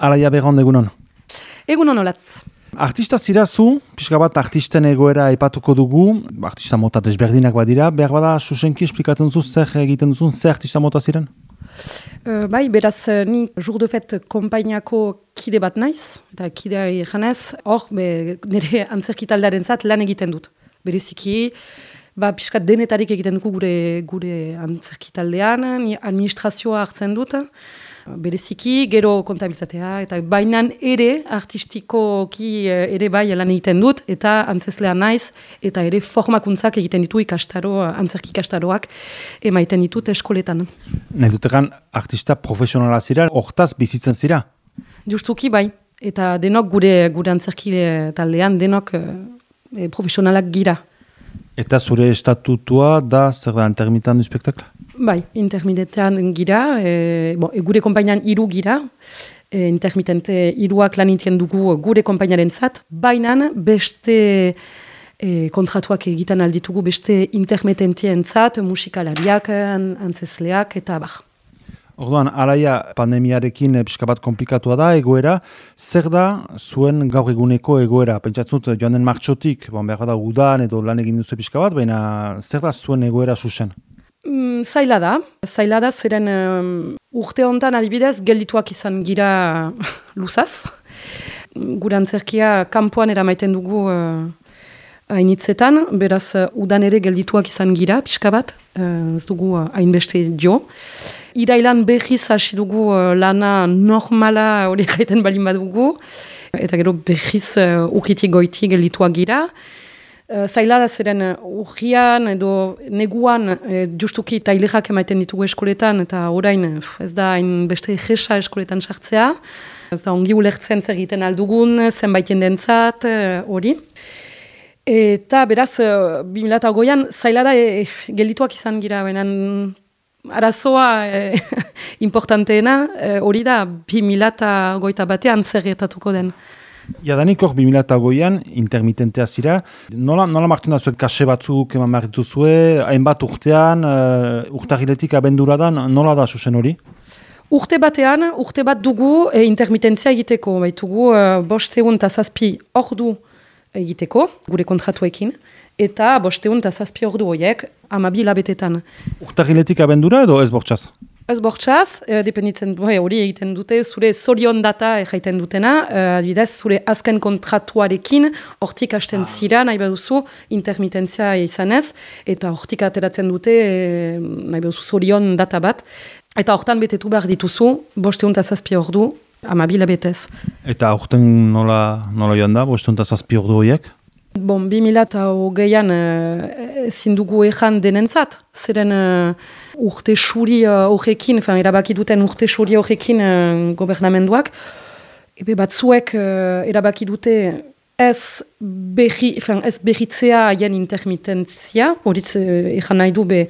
Araia begon egunon. Egunon olatz. Artista zirazu, pixka bat artisten egoera aipatuko dugu, artista mota desberdinak badira, behar bada susenki esplikatzen duzu zer egiten duzun, zer artista mota ziren? Uh, bai, beraz, uh, ni Jour de Fête kompainiako kide bat naiz, eta kidea janez, hor, nire antzerkitaldaren zat lan egiten dut. Bereziki, ba, pixka denetarik egiten dugu gure, gure antzerkitaldean, ni administrazioa hartzen dut, bereziki, gero kontabilitatea, eta bainan ere, artistikoki eh, ere bai lan egiten dut, eta antzeslean naiz, eta ere formakuntzak egiten ditu ikastaro, antzerki ikastaroak, emaiten ditut eskoletan. Nahi dutekan, artista profesionala zira, hortaz bizitzen zira? Justuki bai, eta denok gure, gure antzerki taldean, denok e, profesionalak gira. Eta zure estatutua da, zer da, intermitan du spektakla? Bai, intermitetean gira, e, bon, e, gure kompainian iru gira, e, intermitente iruak lan dugu gure kompainaren zat, baina beste e, kontratuak egiten alditugu beste intermitentien zat, musikalariak, antzesleak eta bar. Orduan, araia pandemiarekin e, pixka bat komplikatua da, egoera, zer da zuen gaur eguneko egoera? Pentsatzen dut, joan den martxotik, bon, behar da udan edo lan egin duzu pixka bat, baina zer da zuen egoera zuzen? Mm, zaila da, zaila da, zeren urte honetan adibidez geldituak izan gira luzaz. Gure antzerkia kanpoan eramaiten dugu uh, hainitzetan, beraz uh, udan ere geldituak izan gira, pixka bat, uh, ez dugu uh, hainbeste jo. Irailan behiz hasi dugu uh, lana normala hori gaiten balin badugu, eta gero behiz uh, ukitik goiti geldituak gira. Uh, zaila da zeren uh, urgian edo neguan uh, justuki tailexak emaiten ditugu eskoletan eta orain ez da hain beste egesa eskoletan sartzea. Ez da ongi ulertzen zer egiten aldugun, zenbait jendentzat hori. eta beraz, uh, 2008an zaila da e, geldituak izan gira, benen arazoa e, importanteena hori da 2008 batean zer den. Jadanik hor 2008an intermitentea zira. Nola, nola martzen da zuen kase batzuk eman behar dituzue, hainbat urtean, uh, urtahiletik abenduradan, nola da zuzen hori? Urte batean, urte bat dugu e, intermitentzia egiteko. Baitugu uh, bosteun eta zazpi ordu egiteko, gure kontratuekin, eta bosteun eta zazpi ordu horiek amabila betetan. Urtahiletik abendura edo ez bortxaz? Ez bortxaz, e, dependitzen du, hori egiten dute, zure zorion data egiten dutena, e, adibidez, zure azken kontratuarekin, hortik hasten ah. zira, nahi baduzu, intermitentzia izanez, eta hortik ateratzen dute, e, nahi baduzu, zorion data bat, eta hortan betetu behar dituzu, bosteun eta zazpi ordu, amabila betez. Eta horten nola, nola joan da, bosteun eta zazpi ordu horiek? Bon, 2000 eta hogeian uh, zindugu ezan denentzat, zeren uh, urte suri horrekin, uh, erabaki duten urte suri horrekin uh, gobernamenduak, ebe batzuek uh, erabaki dute ez, berri, fin, ez berritzea haien intermitentzia, horitz ezan nahi du be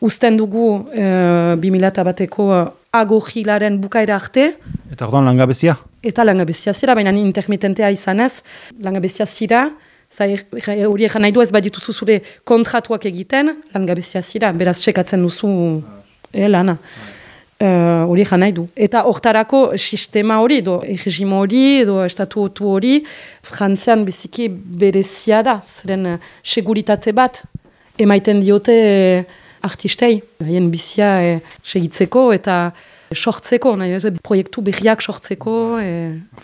usten dugu uh, 2000 eta bateko uh, agogilaren bukaera arte. Eta orduan langabezia? Eta langabezia zira, baina intermitentea izanez, langabezia zira, hori egan nahi du ez badituzu zure kontratuak egiten, lan gabezia zira, beraz txekatzen duzu e, lana. Eh, hori nahi du. Eta hortarako sistema hori, edo egizimo hori, edo estatu otu hori, frantzean biziki berezia da, ziren uh, seguritate bat, emaiten diote uh, artistei, haien bizia uh, segitzeko, eta sortzeko, nahi, proiektu berriak sortzeko. E...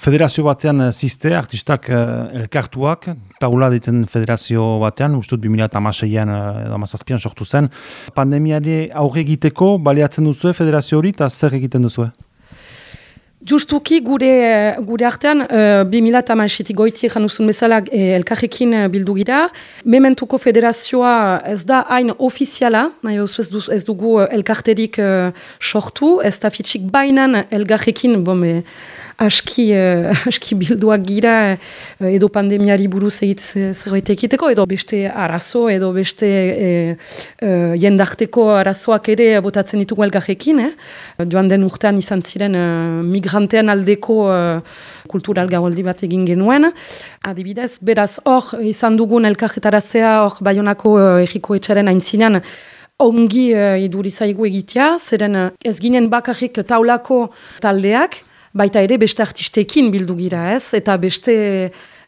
Federazio batean eh, ziste, artistak uh, elkartuak, taula ditzen federazio batean, ustut 2006an edo mazazpian sortu zen. Pandemiari aurre egiteko, baliatzen duzue federazio hori, eta zer egiten duzue? Justuki gure, gure artean, uh, 2000 goiti ekan uzun bezala eh, elkarrekin uh, bildu gira. Mementuko federazioa ez da hain ofiziala, nahi ez, du, ez dugu elkarterik uh, sortu, ez da fitxik bainan elkarrekin, bome, aski, uh, aski bilduak gira uh, edo pandemiari buruz egit zerbait ekiteko, edo beste arazo, edo beste uh, uh, jendarteko arazoak ere botatzen ditugu elgarrekin. Eh? Joan den urtean izan ziren uh, migrantean aldeko uh, kultural gaholdi bat egin genuen. Adibidez, beraz hor izan dugun elkarretarazea hor baionako uh, egiko etxaren aintzinean, ongi uh, idurizaigu egitea, zeren ez ginen bakarrik taulako taldeak, baita ere beste artistekin bildu gira ez, eta beste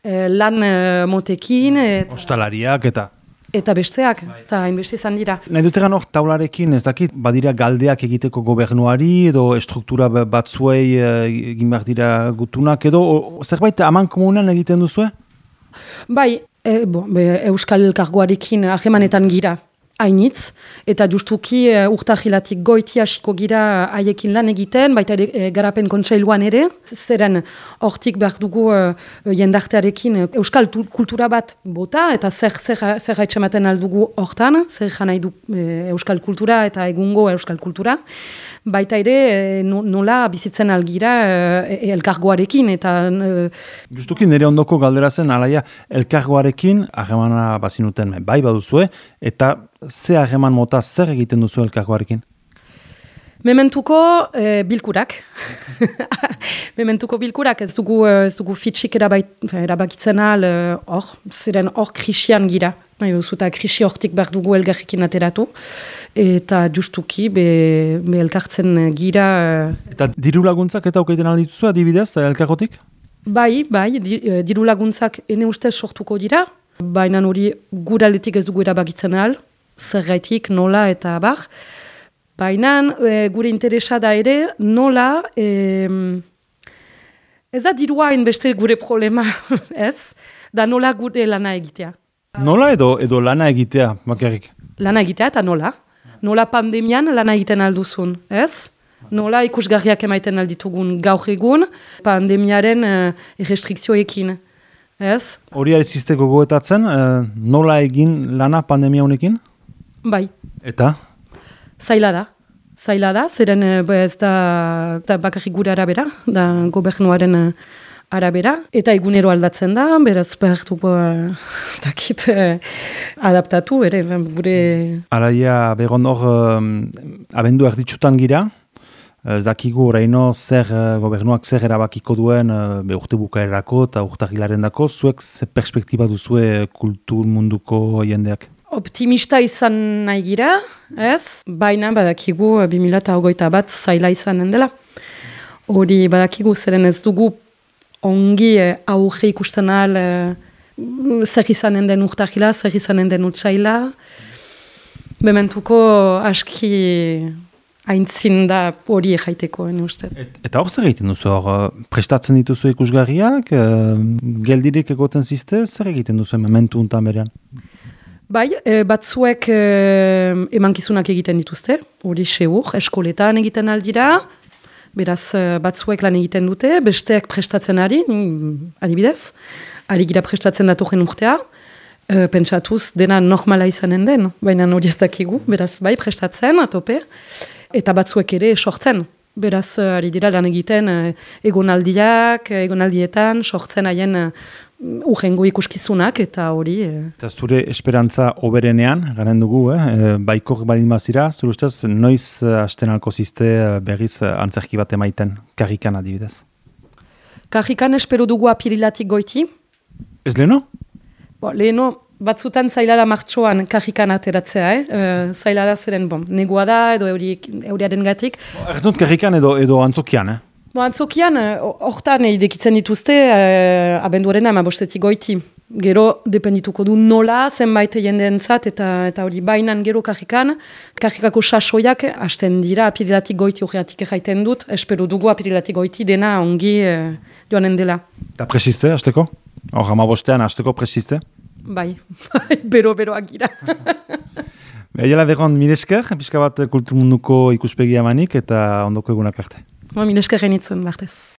eh, lan eh, motekin. Et, Ostalariak eta... Eta besteak, eta hainbeste izan dira. Nahi dut hor, taularekin, ez dakit, badira galdeak egiteko gobernuari, edo estruktura ba- batzuei eh, egin behar dira gutunak, edo o- zerbait aman komunan egiten duzue? Bai, e, bo, be, Euskal Elkargoarekin ahemanetan gira, hainitz, eta justuki e, urtahilatik goiti hasiko gira haiekin lan egiten, baita ere e, garapen kontseiluan ere, zeren hortik behar dugu e, jendartearekin e, Euskal tu- kultura bat bota, eta zer, zer, zer haitxematen aldugu hortan, zer janai du e, Euskal kultura eta egungo Euskal kultura, baita ere e, no- nola bizitzen algira elkargoarekin, eta Justuki nire ondoko galdera zen, alaia, elkargoarekin harremana bazinuten. Bai baduzue, eta ze harreman mota zer egiten duzu elkargoarekin? Mementuko eh, bilkurak. Mementuko bilkurak ez dugu, eh, ez dugu fitxik erabait, erabakitzen al eh, hor, ziren hor krisian gira. Nahi duzu eta krisi hortik behar dugu elgarrikin ateratu. Eta justuki be, be elkartzen gira. Eta diru laguntzak eta aukaiten aldituzu adibidez elkargotik? Bai, bai, di, diru laguntzak ene ustez sortuko dira. Baina hori guraletik ez dugu erabakitzen al, zergaitik, nola eta bar. Baina e, gure interesa da ere nola, e, ez da dirua beste gure problema, ez? Da nola gure lana egitea. Nola edo edo lana egitea, bakarrik? Lana egitea eta nola. Nola pandemian lana egiten alduzun, ez? Nola ikusgarriak emaiten alditugun gaur egun pandemiaren e, restrikzioekin, ez? Hori arizizte gogoetatzen, eh, nola egin lana pandemia honekin? Bai, Eta? zaila da. Zaila da, zeren eh, be ez da, da bakarrik gure arabera, da gobernuaren eh, arabera. Eta egunero aldatzen da, beraz behar dugu, eh, dakit, adaptatu, ere, gure... Araia begon hor abendu erditsutan gira, ez dakigu oraino zer gobernuak zer erabakiko duen be urte bukaerako eta urtagilaren dako, zuek ze perspektiba duzue kultur munduko jendeak? Optimista izan nahi gira, ez? Baina badakigu eh, 2008 bat zaila izanen dela. Hori badakigu zeren ez dugu ongi eh, auge ikusten al eh, zer izanen den urtahila, zer izanen den utsaila. Bementuko aski aintzin da hori jaiteko, ene ustez. Eta hor zer egiten duzu, hor eh, prestatzen dituzu ikusgarriak, uh, geldirik egoten ziste, zer egiten duzu momentu untan berean? Bai, e, batzuek e, emankizunak egiten dituzte, hori seur, eskoletan egiten aldira, beraz e, batzuek lan egiten dute, besteak prestatzen ari, mm, adibidez, ari gira prestatzen datorren urtea, e, pentsatuz dena normala izanen den, baina hori ez dakigu, beraz bai prestatzen, atope, eta batzuek ere sortzen. Beraz, ari dira lan egiten egonaldiak, egonaldietan, sortzen haien urrengo ikuskizunak, eta hori... E, Eta zure esperantza oberenean, garen dugu, eh? eh, baikor balin bazira, zure ustez, noiz eh, hasten alko ziste eh, berriz eh, antzerki bat emaiten, karrikan adibidez. Kajikan espero dugu apirilatik goiti. Ez leheno? Bo, leheno, batzutan zaila da martxoan kajikan ateratzea, eh? E, zaila da zeren, bon, negua da, edo euri, euriaren gatik. Ertut karrikan edo, edo antzokian, eh? Bo, antzokian, eh, hortan idekitzen dituzte, eh, abenduaren ama bostetik goiti. Gero, dependituko du nola, zenbait jendeentzat eta eta hori bainan gero kajikan. Kajikako sasoiak, hasten dira, apirilatik goiti horreatik jaiten dut. Espero dugu apirilatik goiti dena ongi eh, joanen dela. Eta presiste, hasteko? Hor, hama bostean, hasteko presiste? Bai, bero-beroak gira. Behiela begon, miresker, pixka bat kulturmunduko ikuspegi amanik eta ondoko egunak arte. Mo, minesker genitzuen, bartez.